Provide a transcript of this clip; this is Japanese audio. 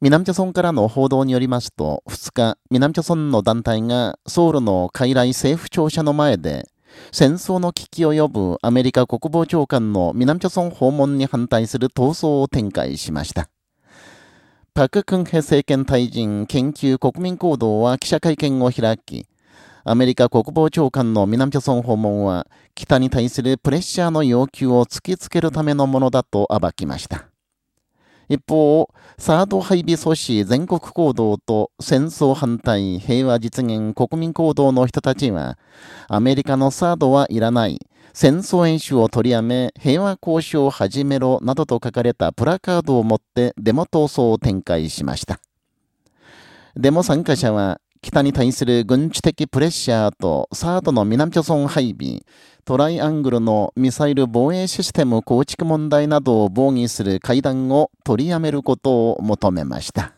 南朝村からの報道によりますと、2日、南朝村の団体がソウルの海来政府庁舎の前で、戦争の危機を呼ぶアメリカ国防長官の南朝村訪問に反対する闘争を展開しました。パク・クンヘ政権退陣研究国民行動は記者会見を開き、アメリカ国防長官の南朝村訪問は、北に対するプレッシャーの要求を突きつけるためのものだと暴きました。一方、サード配備阻止全国行動と戦争反対平和実現国民行動の人たちは、アメリカのサードはいらない、戦争演習を取りやめ平和交渉を始めろなどと書かれたプラカードを持ってデモ闘争を展開しました。デモ参加者は、北に対する軍事的プレッシャーとサードの南朝鮮配備、トライアングルのミサイル防衛システム構築問題などを防御する会談を取りやめることを求めました。